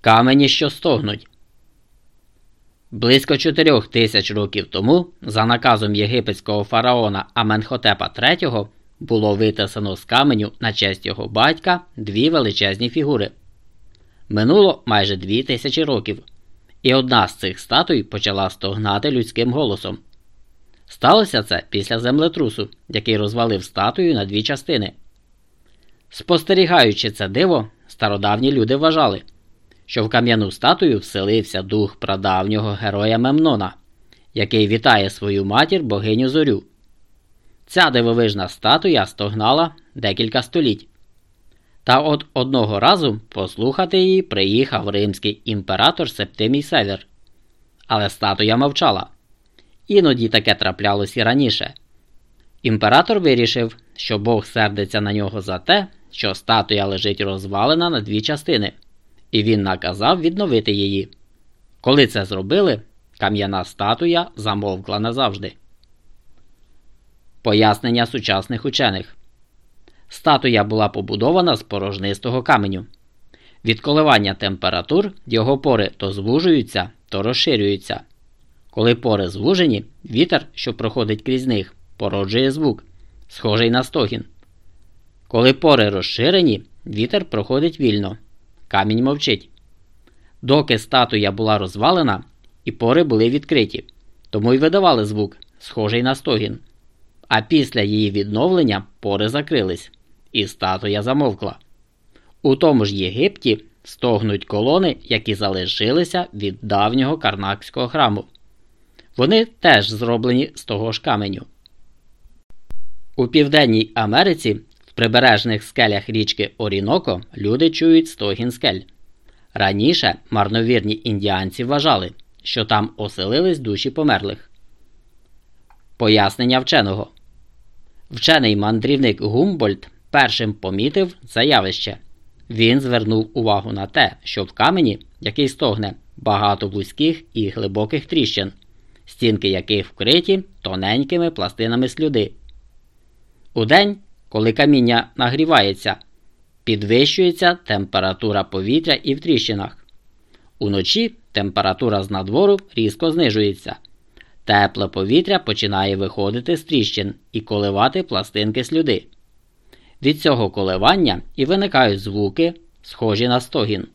Камені, що стогнуть. Близько чотирьох тисяч років тому, за наказом єгипетського фараона Аменхотепа III, було витисано з каменю на честь його батька дві величезні фігури. Минуло майже дві тисячі років, і одна з цих статуй почала стогнати людським голосом. Сталося це після землетрусу, який розвалив статую на дві частини. Спостерігаючи це диво, стародавні люди вважали, що в кам'яну статую вселився дух прадавнього героя Мемнона, який вітає свою матір богиню зорю. Ця дивовижна статуя стогнала декілька століть. Та от одного разу послухати її приїхав римський імператор Септимій Север. Але статуя мовчала. Іноді таке траплялось і раніше. Імператор вирішив, що Бог сердиться на нього за те, що статуя лежить розвалена на дві частини, і він наказав відновити її. Коли це зробили, кам'яна статуя замовкла назавжди. Пояснення сучасних учених Статуя була побудована з порожнистого каменю. Від коливання температур його пори то звужуються, то розширюються. Коли пори звужені, вітер, що проходить крізь них, породжує звук, схожий на стогін. Коли пори розширені, вітер проходить вільно, камінь мовчить. Доки статуя була розвалена, і пори були відкриті, тому й видавали звук, схожий на стогін. А після її відновлення пори закрились, і статуя замовкла. У тому ж Єгипті стогнуть колони, які залишилися від давнього карнакського храму. Вони теж зроблені з того ж каменю. У Південній Америці прибережних скелях річки Оріноко люди чують стогін скель. Раніше марновірні індіанці вважали, що там оселились душі померлих. Пояснення вченого Вчений мандрівник Гумбольд першим помітив це явище. Він звернув увагу на те, що в камені, який стогне, багато вузьких і глибоких тріщин, стінки яких вкриті тоненькими пластинами слюди. Удень, коли каміння нагрівається, підвищується температура повітря і в тріщинах. Уночі температура з надвору різко знижується. Тепле повітря починає виходити з тріщин і коливати пластинки слюди. Від цього коливання і виникають звуки, схожі на стогін.